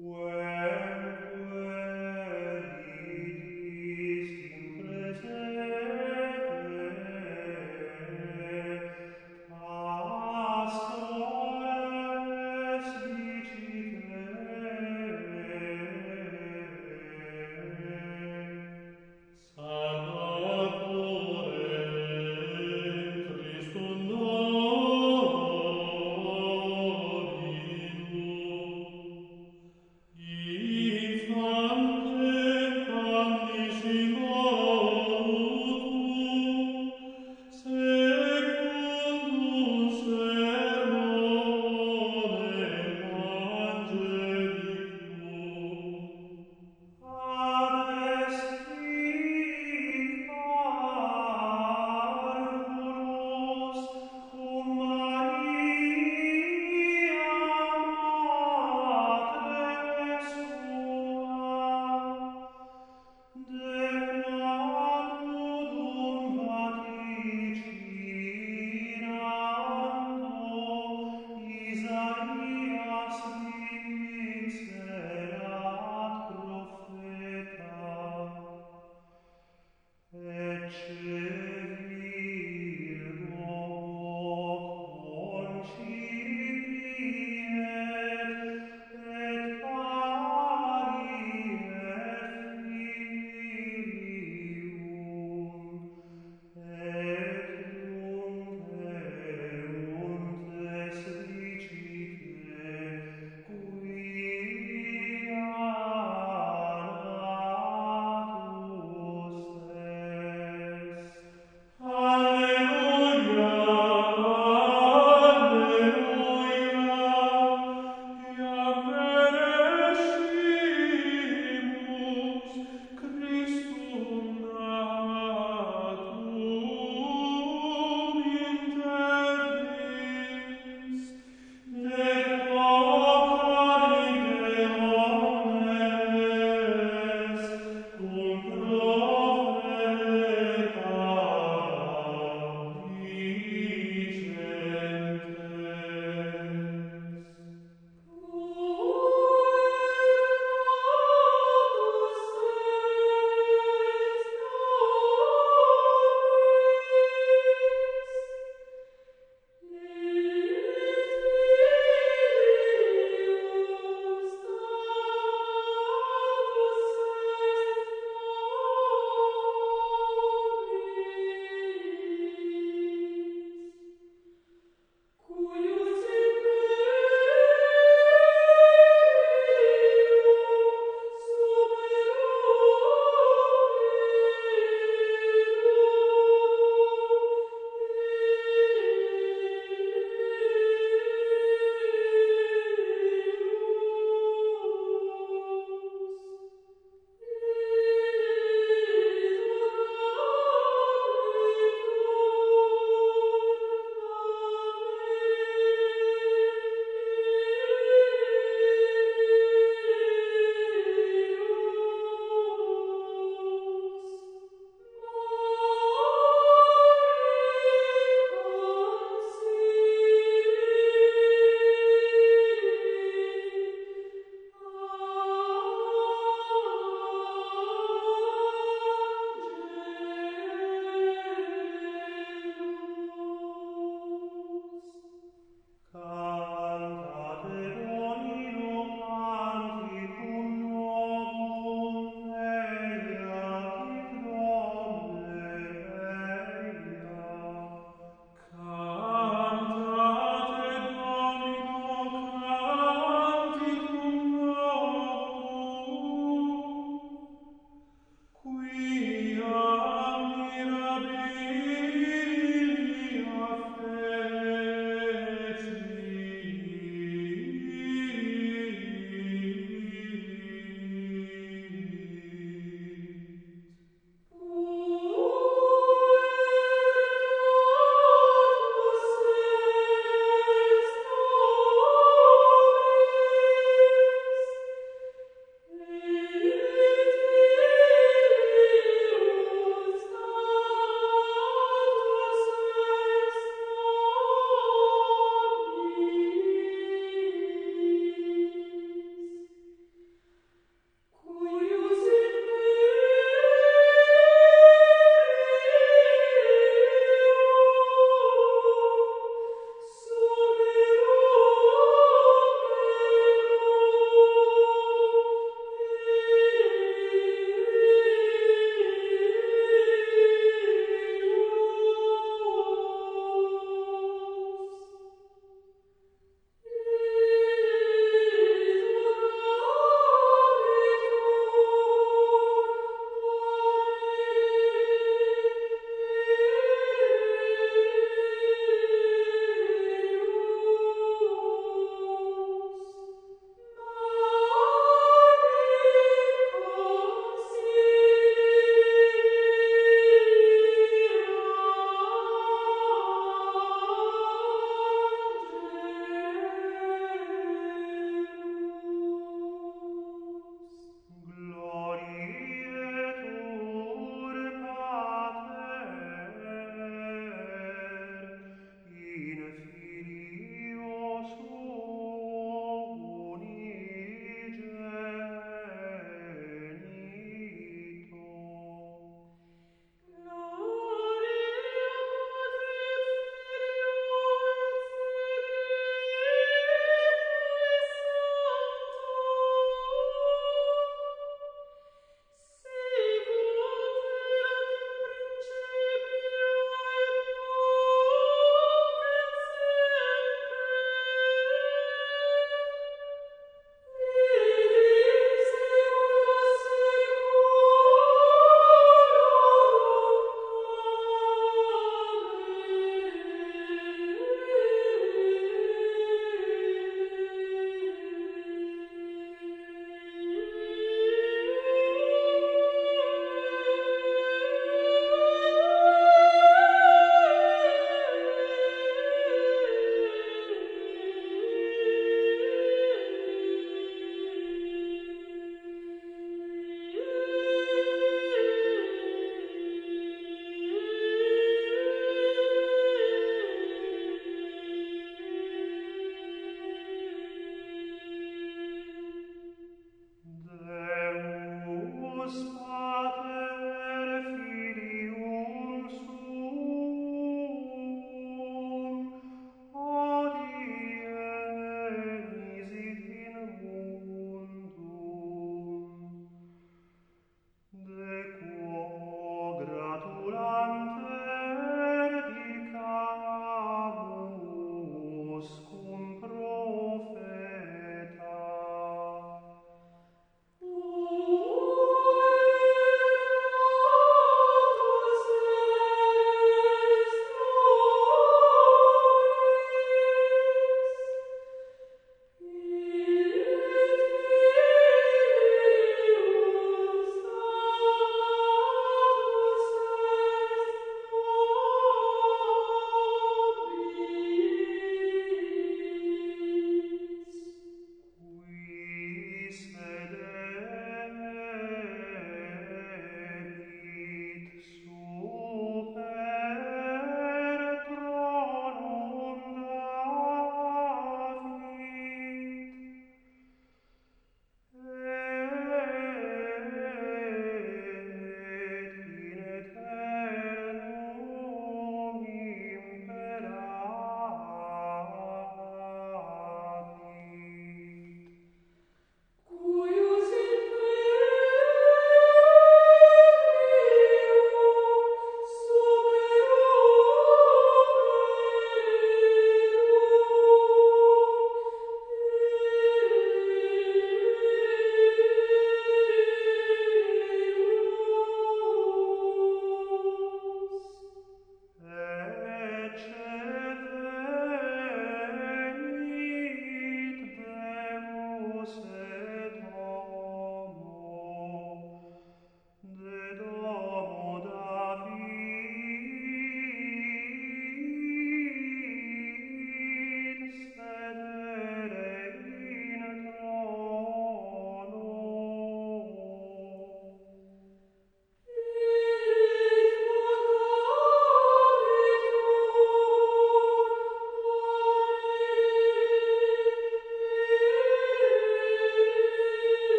What.